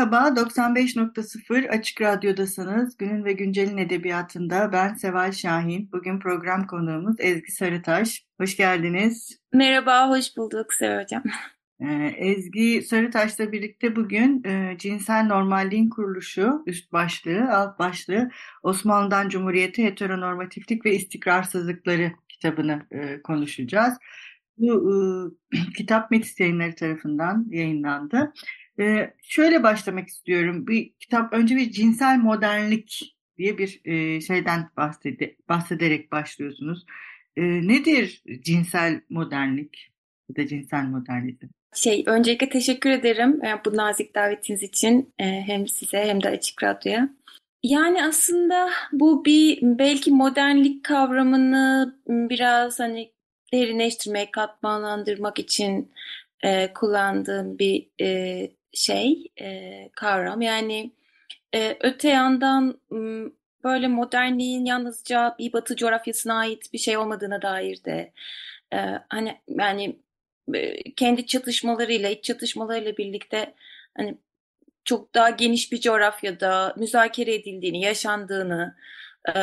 Merhaba, 95.0 Açık Radyo'dasınız. Günün ve Güncel'in edebiyatında ben Seval Şahin. Bugün program konuğumuz Ezgi Sarıtaş. Hoş geldiniz. Merhaba, hoş bulduk Seval Hocam. Ee, Ezgi Sarıtaş'la birlikte bugün e, Cinsel Normalliğin Kuruluşu, üst başlığı, alt başlığı Osmanlı'dan Cumhuriyete Heteronormatiflik ve İstikrarsızlıkları kitabını e, konuşacağız. Bu e, kitap Metis Yayınları tarafından yayınlandı. Ee, şöyle başlamak istiyorum. Bir kitap önce bir cinsel modernlik diye bir e, şeyden bahsede, bahsederek başlıyorsunuz. E, nedir cinsel modernlik ya da cinsel modernizm? Şey, öncelikle teşekkür ederim e, bu nazik davetiniz için e, hem size hem de Açık Radyo'ya. Yani aslında bu bir belki modernlik kavramını biraz hani derinleştirmek, katmanlandırmak için e, kullandığım bir e, şey, e, kavram. Yani e, öte yandan böyle modernliğin yalnızca bir batı coğrafyasına ait bir şey olmadığına dair de e, hani yani e, kendi çatışmalarıyla, iç çatışmalarıyla birlikte hani çok daha geniş bir coğrafyada müzakere edildiğini, yaşandığını, e,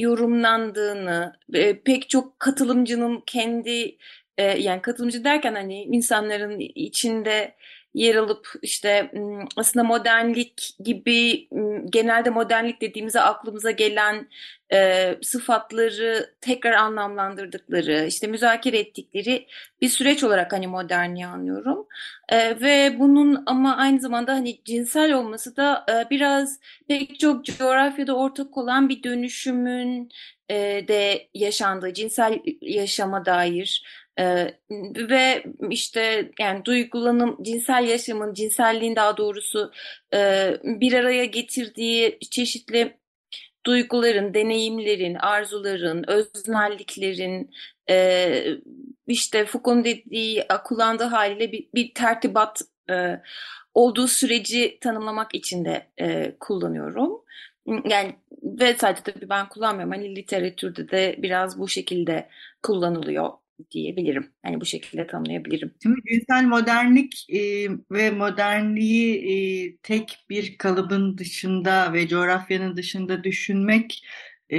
yorumlandığını, e, pek çok katılımcının kendi e, yani katılımcı derken hani insanların içinde yer alıp işte aslında modernlik gibi genelde modernlik dediğimizde aklımıza gelen e, sıfatları tekrar anlamlandırdıkları işte müzakere ettikleri bir süreç olarak hani modernliği anlıyorum. E, ve bunun ama aynı zamanda hani cinsel olması da e, biraz pek çok coğrafyada ortak olan bir dönüşümün e, de yaşandığı cinsel yaşama dair ee, ve işte yani duygulanım, cinsel yaşamın, cinselliğin daha doğrusu e, bir araya getirdiği çeşitli duyguların, deneyimlerin, arzuların, öznelliklerin, e, işte Foucault'un dediği, kullandığı haliyle bir, bir tertibat e, olduğu süreci tanımlamak için de e, kullanıyorum. Yani ve sadece tabii ben kullanmıyorum. Hani literatürde de biraz bu şekilde kullanılıyor diyebilirim. Yani bu şekilde tanımlayabilirim. Şimdi cinsel modernlik e, ve modernliği e, tek bir kalıbın dışında ve coğrafyanın dışında düşünmek e,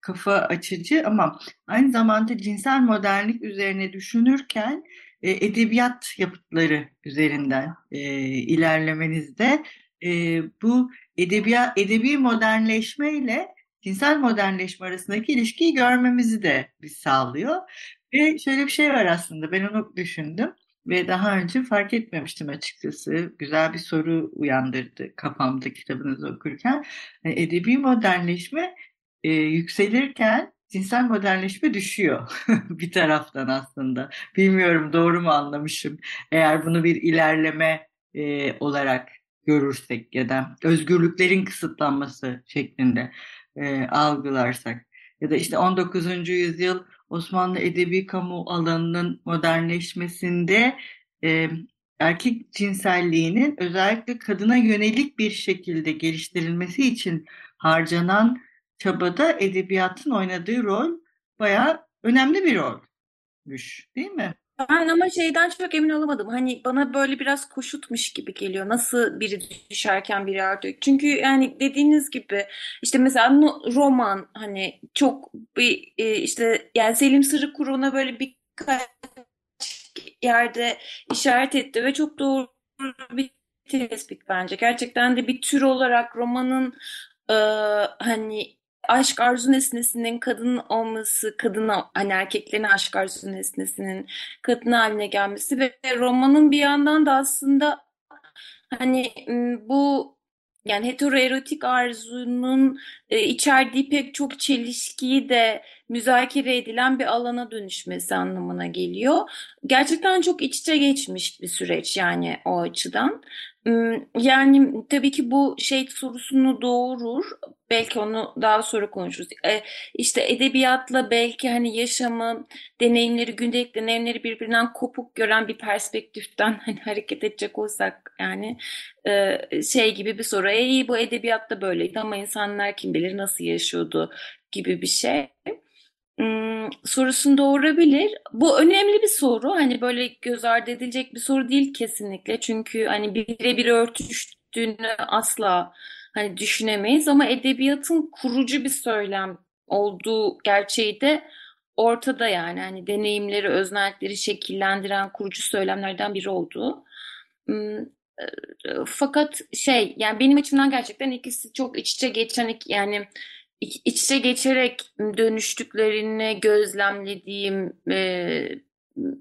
kafa açıcı ama aynı zamanda cinsel modernlik üzerine düşünürken e, edebiyat yapıtları üzerinden e, ilerlemenizde e, bu edebiyat edebi modernleşme ile cinsel modernleşme arasındaki ilişkiyi görmemizi de biz sağlıyor. Ve şöyle bir şey var aslında ben onu düşündüm ve daha önce fark etmemiştim açıkçası. Güzel bir soru uyandırdı kafamda kitabınızı okurken. E, edebi modernleşme e, yükselirken cinsel modernleşme düşüyor bir taraftan aslında. Bilmiyorum doğru mu anlamışım. Eğer bunu bir ilerleme e, olarak görürsek ya da özgürlüklerin kısıtlanması şeklinde e, algılarsak ya da işte 19. yüzyıl Osmanlı edebi kamu alanının modernleşmesinde e, erkek cinselliğinin özellikle kadına yönelik bir şekilde geliştirilmesi için harcanan çabada edebiyatın oynadığı rol bayağı önemli bir rolmüş değil mi? Ben ama şeyden çok emin olamadım. Hani bana böyle biraz koşutmuş gibi geliyor. Nasıl biri düşerken biri artıyor. Çünkü yani dediğiniz gibi işte mesela roman hani çok bir e, işte yani Selim Sırıkuru böyle birkaç yerde işaret etti ve çok doğru bir tespit bence. Gerçekten de bir tür olarak romanın e, hani aşk arzu nesnesinin kadın olması, kadına hani erkeklerin aşk arzu nesnesinin kadın haline gelmesi ve romanın bir yandan da aslında hani bu yani heteroerotik arzunun e, içerdiği pek çok çelişkiyi de müzakere edilen bir alana dönüşmesi anlamına geliyor. Gerçekten çok iç içe geçmiş bir süreç yani o açıdan. Yani tabii ki bu şey sorusunu doğurur. Belki onu daha sonra konuşuruz. E, işte edebiyatla belki hani yaşamı, deneyimleri, gündelik deneyimleri birbirinden kopuk gören bir perspektiften hani hareket edecek olsak yani e, şey gibi bir soru. E, bu edebiyatta böyleydi ama insanlar kim bilir nasıl yaşıyordu gibi bir şey. Hmm, sorusunu doğurabilir. Bu önemli bir soru. Hani böyle göz ardı edilecek bir soru değil kesinlikle. Çünkü hani birebir örtüştüğünü asla hani düşünemeyiz ama edebiyatın kurucu bir söylem olduğu gerçeği de ortada yani. Hani deneyimleri, öznellikleri şekillendiren kurucu söylemlerden biri olduğu. Hmm, e, fakat şey yani benim açımdan gerçekten ikisi çok iç içe geçen yani içe geçerek dönüştüklerini gözlemlediğim e,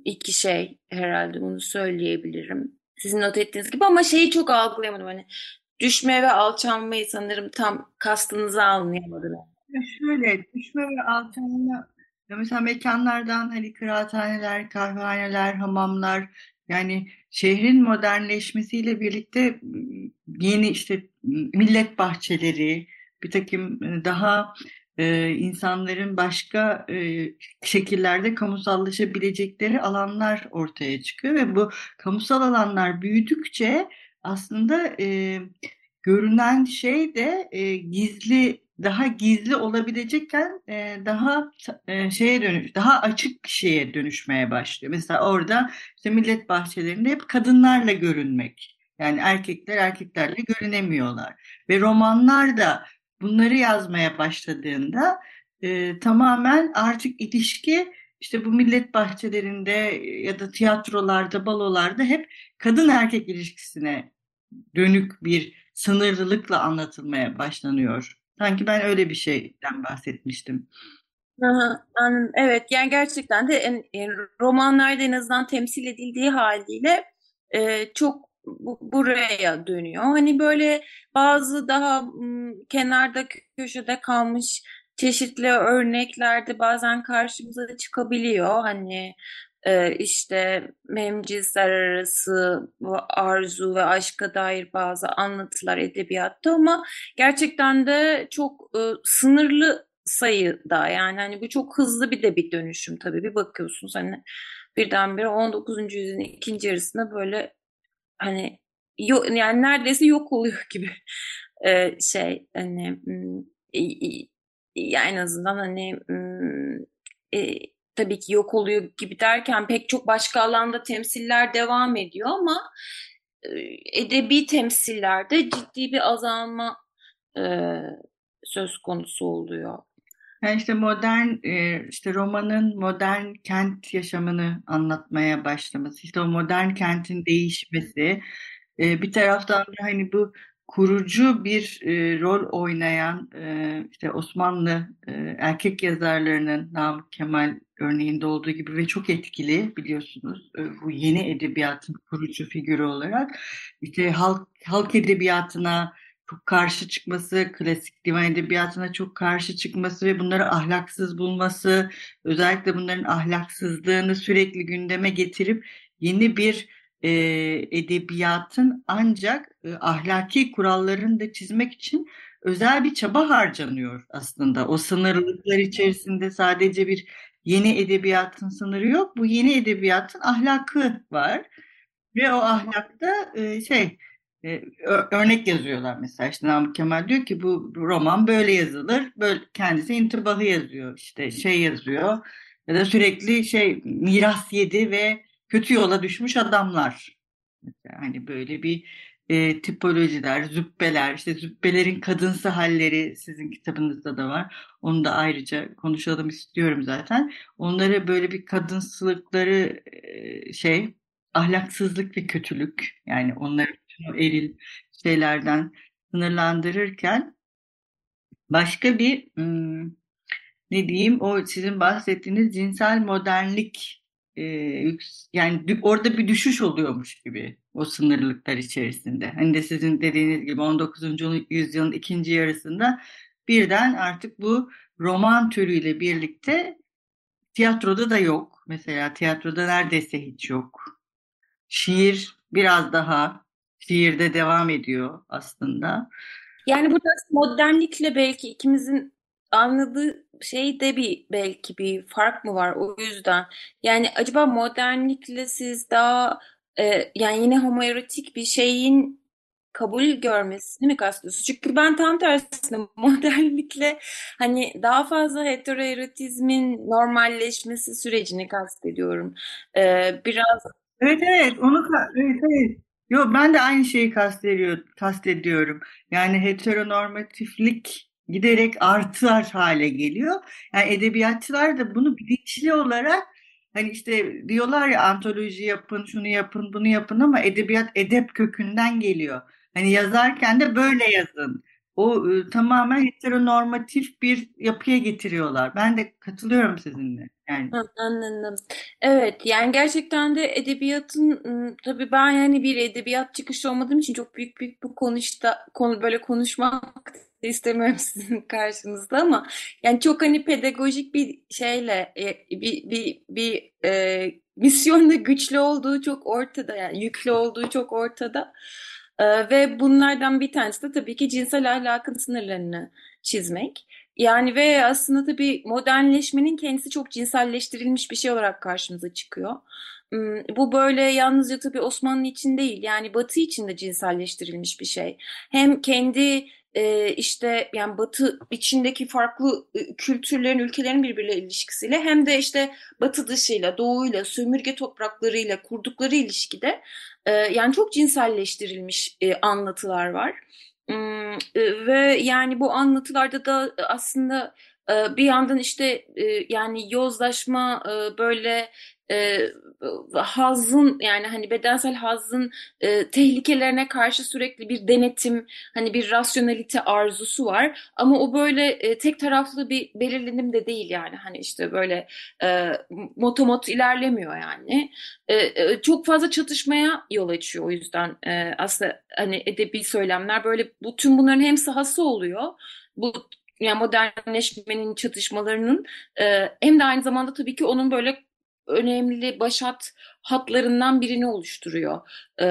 iki şey herhalde bunu söyleyebilirim. Sizin not ettiğiniz gibi ama şeyi çok algılayamadım hani düşme ve alçalmayı sanırım tam kastınıza anlayamadım. Şöyle düşme ve alçalma mesela mekanlardan hani kıraathaneler, kahvehaneler, hamamlar yani şehrin modernleşmesiyle birlikte yeni işte millet bahçeleri, bir takım daha e, insanların başka e, şekillerde kamusallaşabilecekleri alanlar ortaya çıkıyor ve bu kamusal alanlar büyüdükçe aslında e, görünen şey de e, gizli daha gizli olabilecekken e, daha e, şeye dönüş, daha açık şeye dönüşmeye başlıyor. Mesela orada işte millet bahçelerinde hep kadınlarla görünmek. Yani erkekler erkeklerle görünemiyorlar. Ve romanlar da bunları yazmaya başladığında e, tamamen artık ilişki işte bu millet bahçelerinde ya da tiyatrolarda, balolarda hep kadın erkek ilişkisine dönük bir sınırlılıkla anlatılmaya başlanıyor. Sanki ben öyle bir şeyden bahsetmiştim. Aha, anladım. Evet yani gerçekten de en, en, romanlarda en azından temsil edildiği haliyle e, çok bu, buraya dönüyor. Hani böyle bazı daha m, kenarda köşede kalmış çeşitli örneklerde bazen karşımıza çıkabiliyor. Hani e, işte hem arası arzu ve aşka dair bazı anlatılar edebiyatta ama gerçekten de çok e, sınırlı sayıda yani hani bu çok hızlı bir de bir dönüşüm tabii bir bakıyorsunuz hani birdenbire 19. yüzyılın ikinci yarısında böyle hani yok yani neredeyse yok oluyor gibi e, şey hani ya en azından hani e, tabii ki yok oluyor gibi derken pek çok başka alanda temsiller devam ediyor ama e, edebi temsillerde ciddi bir azalma e, söz konusu oluyor. Yani işte modern işte romanın modern kent yaşamını anlatmaya başlaması, işte o modern kentin değişmesi, bir taraftan da hani bu kurucu bir rol oynayan işte Osmanlı erkek yazarlarının Namık Kemal örneğinde olduğu gibi ve çok etkili biliyorsunuz bu yeni edebiyatın kurucu figürü olarak işte halk halk edebiyatına çok karşı çıkması, klasik divan edebiyatına çok karşı çıkması ve bunları ahlaksız bulması, özellikle bunların ahlaksızlığını sürekli gündeme getirip yeni bir e, edebiyatın ancak e, ahlaki kurallarını da çizmek için özel bir çaba harcanıyor aslında. O sınırlılıklar içerisinde sadece bir yeni edebiyatın sınırı yok. Bu yeni edebiyatın ahlakı var. Ve o ahlakta e, şey örnek yazıyorlar mesela işte Namık Kemal diyor ki bu roman böyle yazılır. Böyle kendisi intibahı yazıyor. işte şey yazıyor. Ya da sürekli şey miras yedi ve kötü yola düşmüş adamlar. Mesela hani böyle bir e, tipolojiler, zübbeler, işte zübbelerin kadınsı halleri sizin kitabınızda da var. Onu da ayrıca konuşalım istiyorum zaten. Onları böyle bir kadınsılıkları e, şey ahlaksızlık ve kötülük yani onları eril şeylerden sınırlandırırken başka bir ne diyeyim o sizin bahsettiğiniz cinsel modernlik yani orada bir düşüş oluyormuş gibi o sınırlıklar içerisinde. Hani de sizin dediğiniz gibi 19. yüzyılın ikinci yarısında birden artık bu roman türüyle birlikte tiyatroda da yok. Mesela tiyatroda neredeyse hiç yok. Şiir biraz daha şiirde devam ediyor aslında. Yani burada modernlikle belki ikimizin anladığı şeyde bir belki bir fark mı var o yüzden. Yani acaba modernlikle siz daha e, yani yine homoerotik bir şeyin kabul görmesini mi kastediyorsunuz? Çünkü ben tam tersine modernlikle hani daha fazla heteroerotizmin normalleşmesi sürecini kastediyorum. Ee, biraz Evet evet onu evet evet. Yo ben de aynı şeyi kastediyor, kastediyorum. Yani heteronormatiflik giderek artar hale geliyor. Yani edebiyatçılar da bunu bilinçli olarak hani işte diyorlar ya antoloji yapın, şunu yapın, bunu yapın ama edebiyat edep kökünden geliyor. Hani yazarken de böyle yazın. O e, tamamen heteronormatif bir yapıya getiriyorlar. Ben de katılıyorum sizinle. Yani anladım. Evet yani gerçekten de edebiyatın tabii ben yani bir edebiyat çıkışı olmadığım için çok büyük büyük bu konuşta konu böyle konuşmak istemiyorum sizin karşınızda ama yani çok hani pedagojik bir şeyle e, bir bir bir e, misyonda güçlü olduğu çok ortada yani yüklü olduğu çok ortada. Ee, ve bunlardan bir tanesi de tabii ki cinsel ahlakın sınırlarını çizmek. Yani ve aslında tabii modernleşmenin kendisi çok cinselleştirilmiş bir şey olarak karşımıza çıkıyor. Hmm, bu böyle yalnızca tabii Osmanlı için değil yani Batı için de cinselleştirilmiş bir şey. Hem kendi e, işte yani Batı içindeki farklı kültürlerin, ülkelerin birbiriyle ilişkisiyle hem de işte Batı dışıyla, Doğuyla, sömürge topraklarıyla kurdukları ilişkide e, yani çok cinselleştirilmiş e, anlatılar var. Ve yani bu anlatılarda da aslında bir yandan işte yani yozlaşma böyle e, hazın yani hani bedensel hazın e, tehlikelerine karşı sürekli bir denetim hani bir rasyonalite arzusu var. Ama o böyle e, tek taraflı bir belirlenim de değil yani. Hani işte böyle e, motomot ilerlemiyor yani. E, e, çok fazla çatışmaya yol açıyor o yüzden e, aslında hani edebi söylemler. Böyle bu tüm bunların hem sahası oluyor bu yani modernleşmenin çatışmalarının e, hem de aynı zamanda tabii ki onun böyle önemli başat hatlarından birini oluştururuyor. Ee,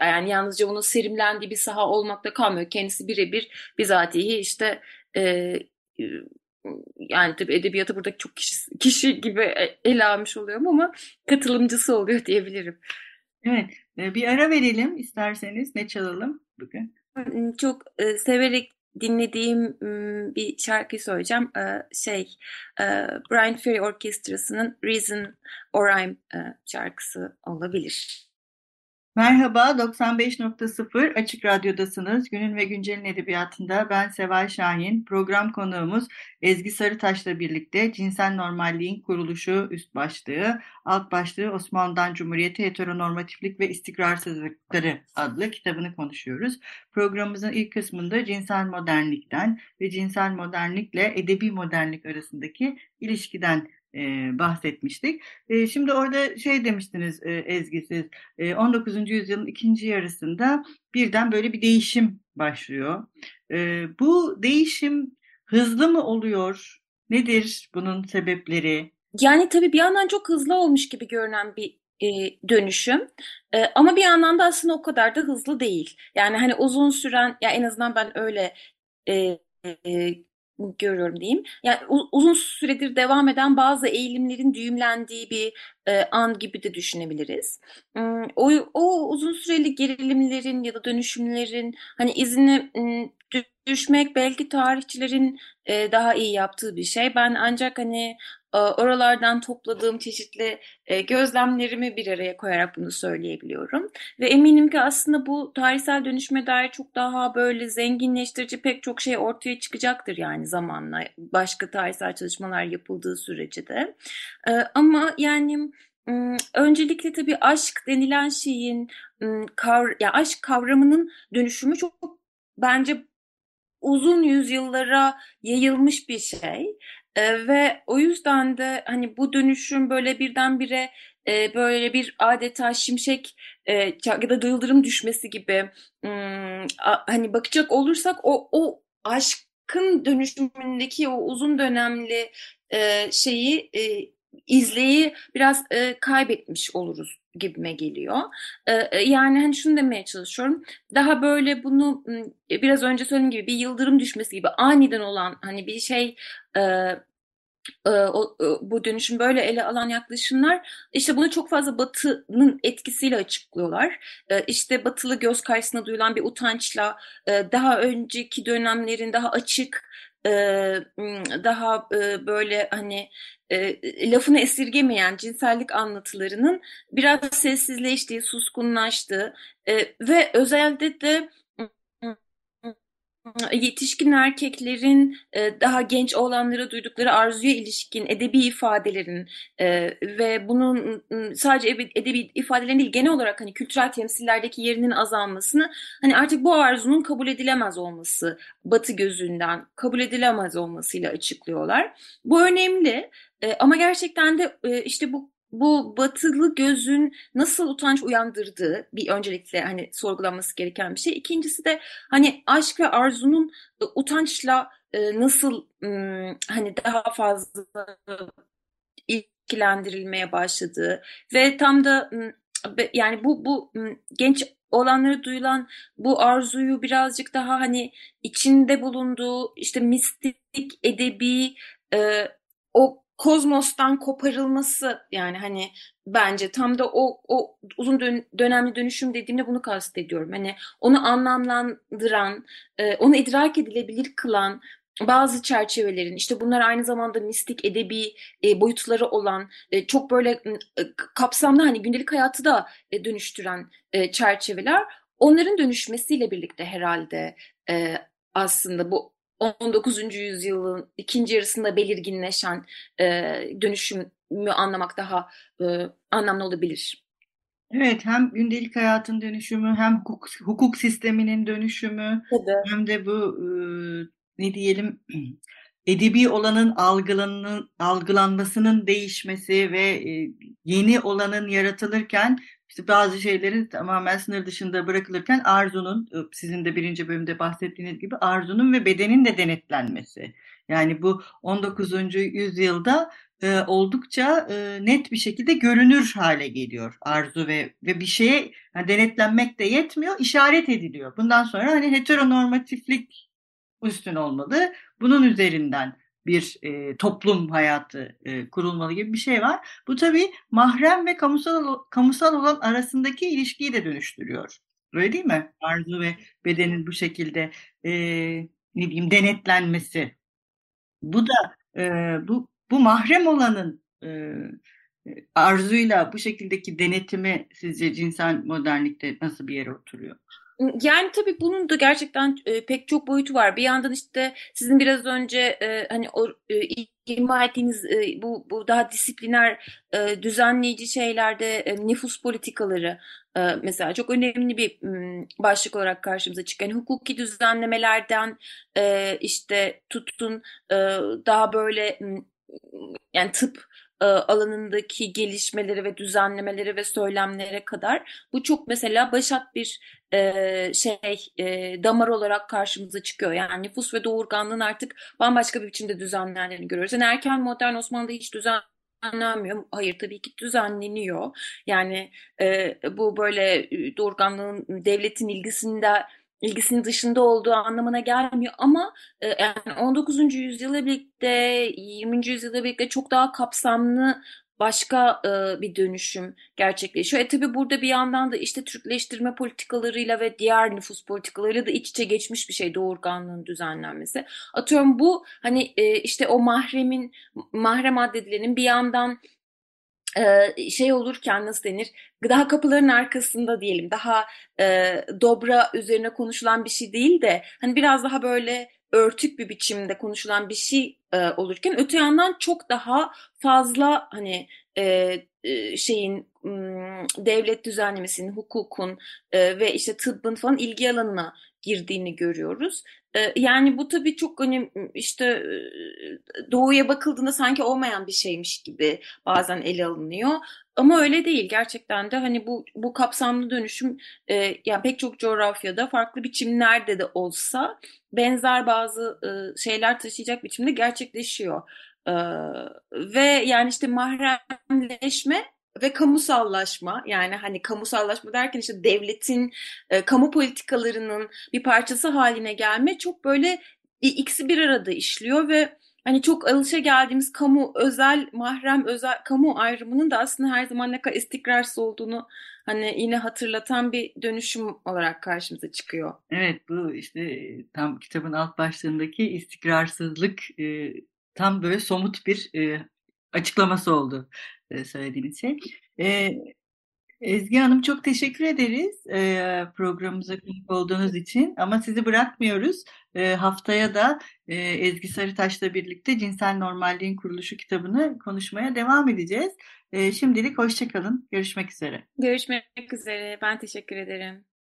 yani yalnızca bunun serimlendiği bir saha olmakta kalmıyor. Kendisi birebir bizatihi işte e, yani tabii edebiyatı burada çok kişi, kişi gibi ele almış oluyorum ama katılımcısı oluyor diyebilirim. Evet, e, bir ara verelim isterseniz. Ne çalalım bugün? Çok e, severek dinlediğim bir şarkı söyleyeceğim. Şey, Brian Ferry Orkestrası'nın Reason or I'm şarkısı olabilir. Merhaba, 95.0 Açık Radyo'dasınız. Günün ve Güncel'in edebiyatında ben Seval Şahin. Program konuğumuz Ezgi Sarıtaş'la birlikte Cinsel Normalliğin Kuruluşu üst başlığı, alt başlığı Osmanlı'dan Cumhuriyeti Heteronormatiflik ve İstikrarsızlıkları adlı kitabını konuşuyoruz. Programımızın ilk kısmında cinsel modernlikten ve cinsel modernlikle edebi modernlik arasındaki ilişkiden e, bahsetmiştik. E, şimdi orada şey demiştiniz e, Ezgi e, 19. yüzyılın ikinci yarısında birden böyle bir değişim başlıyor. E, bu değişim hızlı mı oluyor? Nedir bunun sebepleri? Yani tabii bir yandan çok hızlı olmuş gibi görünen bir e, dönüşüm. E, ama bir yandan da aslında o kadar da hızlı değil. Yani hani uzun süren, ya en azından ben öyle e, e, görüyorum diyeyim. Yani uzun süredir devam eden bazı eğilimlerin düğümlendiği bir e, an gibi de düşünebiliriz. Hmm, o, o uzun süreli gerilimlerin ya da dönüşümlerin hani izini düşmek belki tarihçilerin e, daha iyi yaptığı bir şey. Ben ancak hani oralardan topladığım çeşitli e, gözlemlerimi bir araya koyarak bunu söyleyebiliyorum. Ve eminim ki aslında bu tarihsel dönüşme dair çok daha böyle zenginleştirici pek çok şey ortaya çıkacaktır yani zamanla başka tarihsel çalışmalar yapıldığı sürece de. E, ama yani öncelikle tabii aşk denilen şeyin ya aşk kavramının dönüşümü çok bence uzun yüzyıllara yayılmış bir şey. Ve o yüzden de hani bu dönüşüm böyle birdenbire e, böyle bir adeta şimşek e, ya da yıldırım düşmesi gibi hmm, a, hani bakacak olursak o o aşk tıbbın dönüşümündeki o uzun dönemli e, şeyi e, izleyi biraz e, kaybetmiş oluruz gibime geliyor. E, e, yani hani şunu demeye çalışıyorum. Daha böyle bunu biraz önce söylediğim gibi bir yıldırım düşmesi gibi aniden olan hani bir şey e, e, bu dönüşüm böyle ele alan yaklaşımlar işte bunu çok fazla batının etkisiyle açıklıyorlar. E, işte batılı göz karşısına duyulan bir utançla e, daha önceki dönemlerin daha açık daha böyle hani lafını esirgemeyen cinsellik anlatılarının biraz sessizleştiği, suskunlaştığı ve özellikle de yetişkin erkeklerin e, daha genç olanlara duydukları arzuya ilişkin edebi ifadelerin e, ve bunun sadece edebi ifadelerin değil genel olarak hani kültürel temsillerdeki yerinin azalmasını hani artık bu arzunun kabul edilemez olması batı gözünden kabul edilemez olmasıyla açıklıyorlar. Bu önemli e, ama gerçekten de işte bu bu batılı gözün nasıl utanç uyandırdığı bir öncelikle hani sorgulanması gereken bir şey. İkincisi de hani aşk ve arzunun e, utançla e, nasıl hani daha fazla ilgilendirilmeye başladığı ve tam da yani bu bu genç olanları duyulan bu arzuyu birazcık daha hani içinde bulunduğu işte mistik edebi e, o kozmostan koparılması yani hani bence tam da o o uzun dön, dönemli dönüşüm dediğimde bunu kastediyorum. Hani onu anlamlandıran, e, onu idrak edilebilir kılan bazı çerçevelerin işte bunlar aynı zamanda mistik edebi e, boyutları olan e, çok böyle e, kapsamlı hani gündelik hayatı da e, dönüştüren e, çerçeveler onların dönüşmesiyle birlikte herhalde e, aslında bu 19. yüzyılın ikinci yarısında belirginleşen e, dönüşümü anlamak daha e, anlamlı olabilir. Evet, hem gündelik hayatın dönüşümü, hem hukuk, hukuk sisteminin dönüşümü, Tabii. hem de bu e, ne diyelim edebi olanın algılanın, algılanmasının değişmesi ve e, yeni olanın yaratılırken işte bazı şeylerin tamamen sınır dışında bırakılırken arzunun, sizin de birinci bölümde bahsettiğiniz gibi arzunun ve bedenin de denetlenmesi. Yani bu 19. yüzyılda e, oldukça e, net bir şekilde görünür hale geliyor arzu ve ve bir şeye yani denetlenmek de yetmiyor, işaret ediliyor. Bundan sonra hani heteronormatiflik üstün olmalı. Bunun üzerinden bir e, toplum hayatı e, kurulmalı gibi bir şey var. Bu tabii mahrem ve kamusal kamusal olan arasındaki ilişkiyi de dönüştürüyor. Öyle değil mi? Arzu ve bedenin bu şekilde e, ne diyeyim denetlenmesi. Bu da e, bu bu mahrem olanın e, arzuyla bu şekildeki denetimi sizce cinsel modernlikte nasıl bir yere oturuyor? Yani tabii bunun da gerçekten e, pek çok boyutu var. Bir yandan işte sizin biraz önce e, hani o e, ima ettiğiniz e, bu bu daha disipliner e, düzenleyici şeylerde e, nüfus politikaları e, mesela çok önemli bir m, başlık olarak karşımıza çıkan yani hukuki düzenlemelerden e, işte tutun e, daha böyle m, yani tıp e, alanındaki gelişmeleri ve düzenlemeleri ve söylemlere kadar bu çok mesela başat bir e, şey e, damar olarak karşımıza çıkıyor. Yani nüfus ve doğurganlığın artık bambaşka bir biçimde düzenlendiğini görüyoruz. Yani erken modern Osmanlı'da hiç düzen düzenlenmiyor. Hayır tabii ki düzenleniyor. Yani e, bu böyle doğurganlığın devletin ilgisinde ilgisinin dışında olduğu anlamına gelmiyor ama e, yani 19. yüzyıla birlikte 20. yüzyıla birlikte çok daha kapsamlı başka e, bir dönüşüm gerçekleşiyor. E tabi burada bir yandan da işte Türkleştirme politikalarıyla ve diğer nüfus politikalarıyla da iç içe geçmiş bir şey doğurganlığın düzenlenmesi. Atıyorum bu hani e, işte o mahremin mahrem addedilenin bir yandan şey olurken nasıl denir? Daha kapıların arkasında diyelim. Daha e, dobra üzerine konuşulan bir şey değil de hani biraz daha böyle örtük bir biçimde konuşulan bir şey e, olurken öte yandan çok daha fazla hani e, e, şeyin devlet düzenlemesinin, hukukun ve işte tıbbın falan ilgi alanına girdiğini görüyoruz. Yani bu tabii çok hani işte doğuya bakıldığında sanki olmayan bir şeymiş gibi bazen ele alınıyor. Ama öyle değil. Gerçekten de hani bu bu kapsamlı dönüşüm yani pek çok coğrafyada farklı biçimlerde de olsa benzer bazı şeyler taşıyacak biçimde gerçekleşiyor. Ve yani işte mahremleşme ve kamusallaşma yani hani kamusallaşma derken işte devletin e, kamu politikalarının bir parçası haline gelme çok böyle ikisi bir arada işliyor ve hani çok alışa geldiğimiz kamu özel mahrem özel kamu ayrımının da aslında her zaman ne kadar istikrarsız olduğunu hani yine hatırlatan bir dönüşüm olarak karşımıza çıkıyor. Evet bu işte tam kitabın alt başlığındaki istikrarsızlık e, tam böyle somut bir e, açıklaması oldu e, söylediğiniz şey. Ezgi Hanım çok teşekkür ederiz e, programımıza konuk olduğunuz için ama sizi bırakmıyoruz. E, haftaya da e, Ezgi Sarıtaş'la birlikte Cinsel Normalliğin Kuruluşu kitabını konuşmaya devam edeceğiz. Şimdilik hoşçakalın. Görüşmek üzere. Görüşmek üzere. Ben teşekkür ederim.